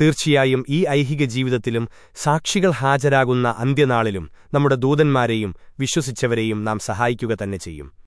തീർച്ചയായും ഈ ഐഹിക ജീവിതത്തിലും സാക്ഷികൾ ഹാജരാകുന്ന അന്ത്യനാളിലും നമ്മുടെ ദൂതന്മാരെയും വിശ്വസിച്ചവരെയും നാം സഹായിക്കുക തന്നെ ചെയ്യും.